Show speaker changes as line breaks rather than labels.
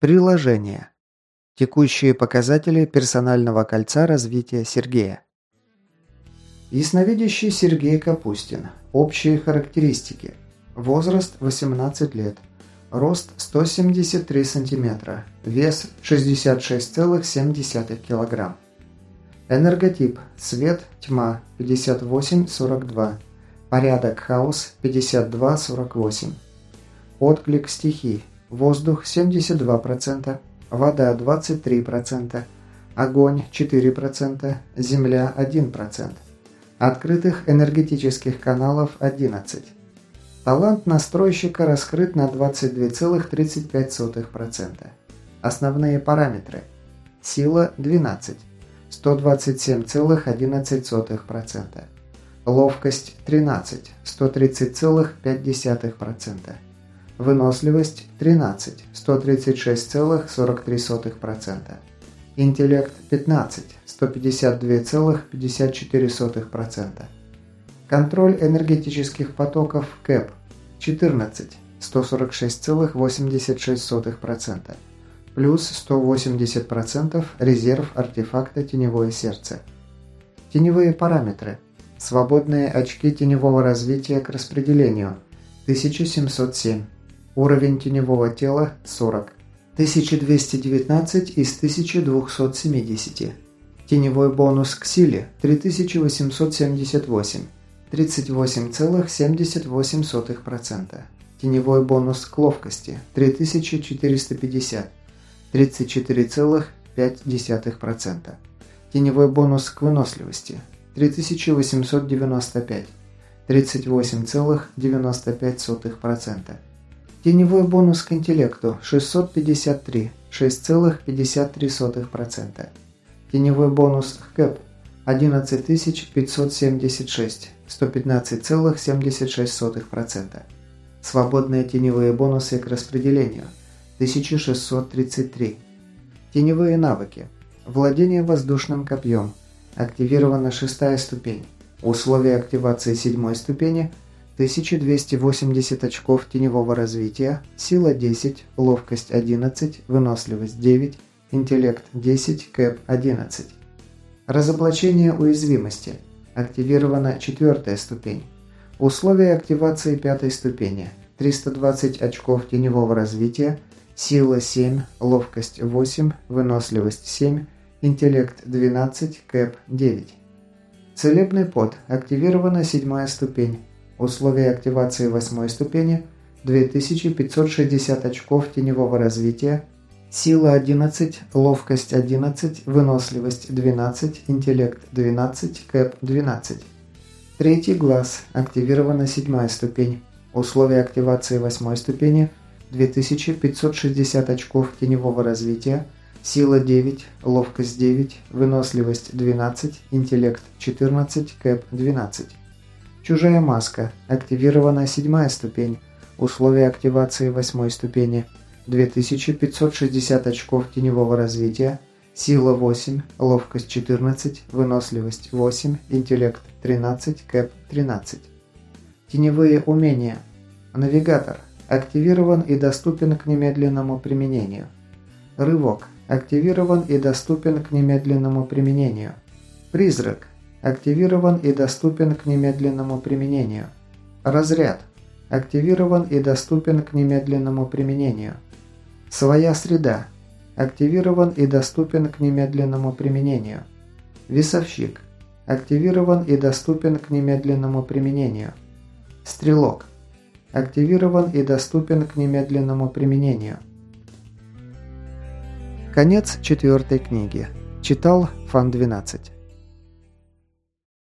Приложение. Текущие показатели персонального кольца развития Сергея. Ясновидящий Сергей Капустин. Общие характеристики. Возраст 18 лет. Рост 173 см. Вес 66,7 кг. Энерготип. Свет, тьма 58-42. Порядок, хаос 52-48. Отклик стихий. Воздух 72%, вода 23%, огонь 4%, земля 1%. Открытых энергетических каналов 11. Талант настройщика раскрыт на 22,35%. Основные параметры. Сила 12. 127,11%. Ловкость 13. 130,5%. Выносливость 13, 136,43%. Интеллект 15, 152,54%. Контроль энергетических потоков КЭП 14, 146,86%. Плюс 180% резерв артефакта «Теневое сердце». Теневые параметры. Свободные очки теневого развития к распределению – 1707. Уровень теневого тела – 40. 1219 из 1270. Теневой бонус к силе – 3878. 38,78%. Теневой бонус к ловкости – 3450. 34,5%. Теневой бонус к выносливости – 3895. 38,95%. Теневой бонус к интеллекту 653, 6,53%. Теневой бонус к КЭП 11576, 115,76%. Свободные теневые бонусы к распределению 1633. Теневые навыки. Владение воздушным копьем. Активирована шестая ступень. Условия активации седьмой ступени – 1280 очков теневого развития, сила 10, ловкость 11, выносливость 9, интеллект 10, кэп 11. Разоблачение уязвимости. Активирована четвертая ступень. Условия активации пятой ступени. 320 очков теневого развития, сила 7, ловкость 8, выносливость 7, интеллект 12, кэп 9. Целебный пот. Активирована седьмая ступень. Условия активации восьмой ступени – 2560 очков теневого развития, сила 11, ловкость 11, выносливость 12, интеллект 12, кэп 12. Третий глаз. Активирована седьмая ступень. Условия активации восьмой ступени – 2560 очков теневого развития, сила 9, ловкость 9, выносливость 12, интеллект 14, кэп 12. Чужая маска. Активирована седьмая ступень. Условия активации восьмой ступени. 2560 очков теневого развития. Сила 8, ловкость 14, выносливость 8, интеллект 13, кэп 13. Теневые умения. Навигатор. Активирован и доступен к немедленному применению. Рывок. Активирован и доступен к немедленному применению. Призрак. Активирован и доступен к немедленному применению. Разряд. Активирован и доступен к немедленному применению. Своя среда. Активирован и доступен к немедленному применению. Весовщик. Активирован и доступен к немедленному применению. Стрелок. Активирован и доступен к немедленному применению. Конец четвертой книги. Читал Фан 12.